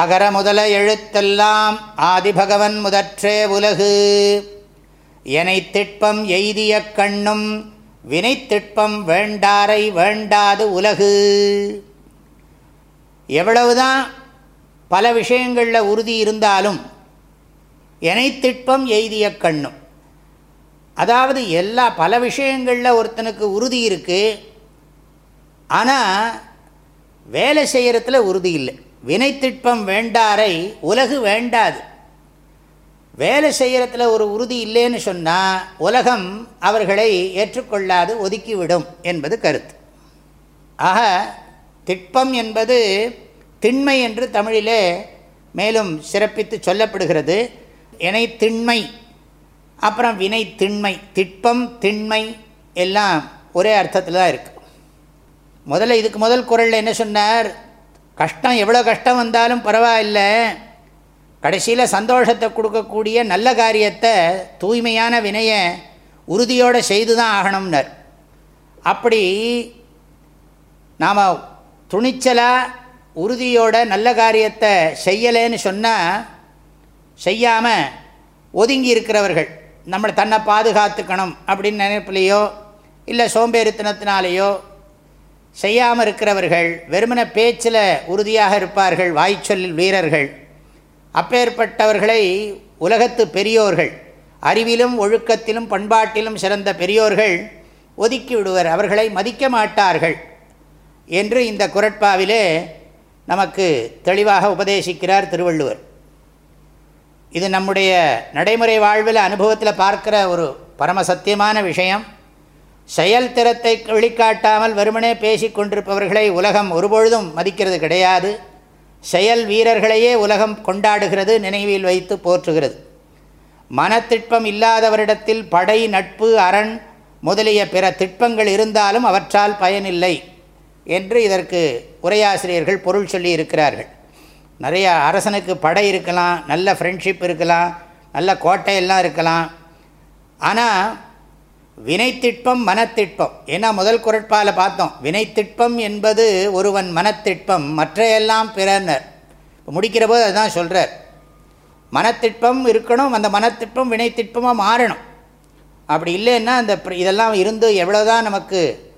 அகர முதல எழுத்தெல்லாம் ஆதிபகவன் முதற்றே உலகு. எனை திட்பம் எய்திய கண்ணும் வினைத்திட்பம் வேண்டாரை வேண்டாது உலகு. எவ்வளவுதான் பல விஷயங்களில் உறுதி இருந்தாலும் எனை எய்திய கண்ணும். அதாவது எல்லா பல விஷயங்களில் ஒருத்தனுக்கு உறுதி இருக்குது ஆனால் வேலை செய்கிறதுல உறுதி இல்லை. வினைத்திட்பம் வேண்டாரை உலகு வேண்டாது. வேலை செய்கிறத்தில் ஒரு உறுதி இல்லைன்னு சொன்னால் உலகம் அவர்களை ஏற்றுக்கொள்ளாது ஒதுக்கிவிடும் என்பது கருத்து. ஆக திட்பம் என்பது திண்மை என்று தமிழிலே மேலும் சிறப்பித்து சொல்லப்படுகிறது. இணை திண்மை அப்புறம் வினை திண்மை திட்பம் திண்மை எல்லாம் ஒரே அர்த்தத்தில் தான் இருக்குது முதல்ல இதுக்கு முதல் குரலில் என்ன சொன்னார்? கஷ்டம் எவ்வளோ கஷ்டம் வந்தாலும் பரவாயில்லை. கடைசியில் சந்தோஷத்தை கொடுக்கக்கூடிய நல்ல காரியத்தை தூய்மையான வினையை உறுதியோடு செய்து தான் ஆகணும்னர். அப்படி நாம் துணிச்சலாக உறுதியோட நல்ல காரியத்தை செய்யலேன்னு சொன்னால் செய்யாமல் ஒதுங்கி இருக்கிறவர்கள் நம்மளை தன்னை பாதுகாத்துக்கணும் அப்படின்னு நினைப்பிலையோ இல்லை சோம்பேறித்தனத்தினாலேயோ செய்யாமல் இருக்கிறவர்கள் வெறுமன பேச்சில் உறுதியாக இருப்பார்கள் வாய்ச்சொல்லில் வீரர்கள். அப்பேற்பட்டவர்களை உலகத்து பெரியோர்கள் அறிவிலும் ஒழுக்கத்திலும் பண்பாட்டிலும் சிறந்த பெரியோர்கள் ஒதுக்கி விடுவர் அவர்களை மதிக்க மாட்டார்கள் என்று இந்த குரட்பாவிலே நமக்கு தெளிவாக உபதேசிக்கிறார் திருவள்ளுவர். இது நம்முடைய நடைமுறை வாழ்வில் அனுபவத்தில் பார்க்கிற ஒரு பரம சத்தியமான விஷயம். செயல் திறத்தை வெளிக்காட்டாமல் வெறுமனே பேசி கொண்டிருப்பவர்களை உலகம் ஒருபொழுதும் மதிக்கிறது கிடையாது. செயல் வீரர்களையே உலகம் கொண்டாடுகிறது நினைவில் வைத்து போற்றுகிறது. மனத்திட்பம் இல்லாதவரிடத்தில் படை நட்பு அரண் முதலிய பிற திட்பங்கள் இருந்தாலும் அவற்றால் பயனில்லை என்று இதற்கு உரையாசிரியர்கள் பொருள் சொல்லி இருக்கிறார்கள். நிறையா அரசனுக்கு படை இருக்கலாம் நல்ல ஃப்ரெண்ட்ஷிப் இருக்கலாம் நல்ல கோட்டையெல்லாம் இருக்கலாம். ஆனால் வினைத்திட்பம் மனத்திட்பம். ஏன்னா முதல் குரட்பால் பார்த்தோம். வினைத்திட்பம் என்பது ஒருவன் மனத்திட்பம் மற்றையெல்லாம் பிறனர். இப்போ முடிக்கிற போது அதுதான் சொல்கிறார் மனத்திட்பம் இருக்கணும் அந்த மனத்திட்பம் வினைத்திட்பமாக மாறணும். அப்படி இல்லைன்னா அந்த இதெல்லாம் இருந்து எவ்வளோதான் நமக்கு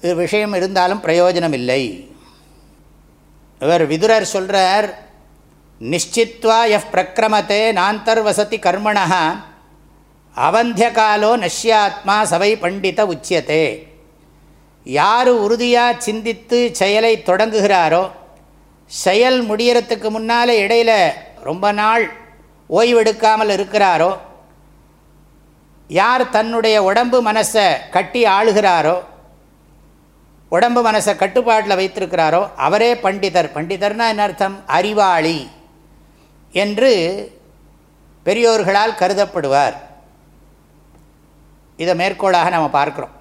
விஷயம் இருந்தாலும் பிரயோஜனம் இல்லை. இவர் விதுரர் சொல்கிறார் நிச்சித்வா எஃப் பிரக்கிரமத்தே நாந்தர் வசதி கர்மணா அவந்தியகாலோ நஷ்யாத்மா சபை பண்டித உச்சியத்தே யார் உறுதியாக சிந்தித்து செயலை தொடங்குகிறாரோ செயல் முடியறதுக்கு முன்னால் இடையில் ரொம்ப நாள் ஓய்வெடுக்காமல் இருக்கிறாரோ யார் தன்னுடைய உடம்பு மனசை கட்டி ஆளுகிறாரோ உடம்பு மனசை கட்டுப்பாட்டில் வைத்திருக்கிறாரோ அவரே பண்டிதர். பண்டிதர்னா என்ன அர்த்தம்? அறிவாளி என்று பெரியோர்களால் கருதப்படுவார். இதை மேற்கோளாக நம்ம பார்க்குறோம்.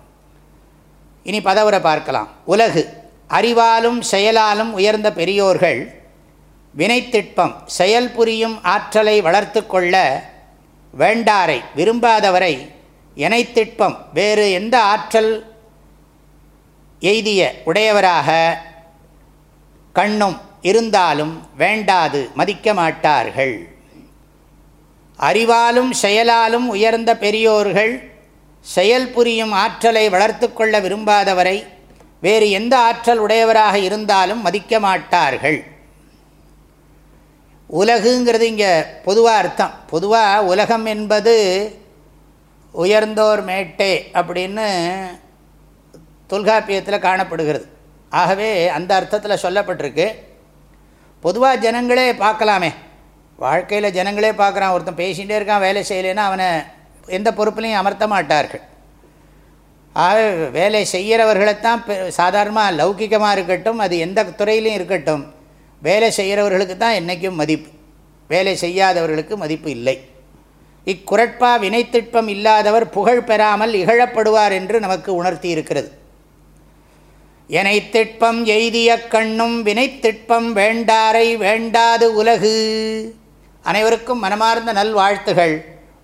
இனி பதவரை பார்க்கலாம். உலகு அறிவாலும் செயலாலும் உயர்ந்த பெரியோர்கள் வினைத்திட்பம் செயல் புரியும் ஆற்றலை வளர்த்து கொள்ள வேண்டாரை விரும்பாதவரை இணைத்திட்பம் வேறு எந்த ஆற்றல் எய்திய உடையவராக கண்ணும் இருந்தாலும் வேண்டாது மதிக்க மாட்டார்கள். அறிவாலும் செயலாலும் உயர்ந்த பெரியோர்கள் செயல் புரியும் ஆற்றலை வளர்த்து கொள்ள விரும்பாதவரை வேறு எந்த ஆற்றல் உடையவராக இருந்தாலும் மதிக்க மாட்டார்கள். உலகுங்கிறது இங்கே பொதுவாக அர்த்தம். பொதுவாக உலகம் என்பது உயர்ந்தோர் மேட்டே அப்படின்னு தொல்காப்பியத்தில் காணப்படுகிறது. ஆகவே அந்த அர்த்தத்தில் சொல்லப்பட்டிருக்கு. பொதுவாக ஜனங்களே பார்க்கலாமே. வாழ்க்கையில் ஜனங்களே பார்க்குறான். ஒருத்தன் பேசிகிட்டே இருக்கான் வேலை செய்யலைன்னா அவனை எந்த பொறுப்புலையும் அமர்த்த மாட்டார்கள். ஆக வேலை செய்கிறவர்களைத்தான் சாதாரணமாக லௌக்கிகமாக இருக்கட்டும் அது எந்த துறையிலையும் இருக்கட்டும் வேலை செய்கிறவர்களுக்கு தான் என்றைக்கும் மதிப்பு. வேலை செய்யாதவர்களுக்கு மதிப்பு இல்லை. இக்குரட்பா வினைத்திட்பம் இல்லாதவர் புகழ் பெறாமல் இகழப்படுவார் என்று நமக்கு உணர்த்தி இருக்கிறது. திட்பம் எய்திய கண்ணும் வினைத்திட்பம் வேண்டாரை வேண்டாது உலகு. அனைவருக்கும் மனமார்ந்த நல்வாழ்த்துகள்.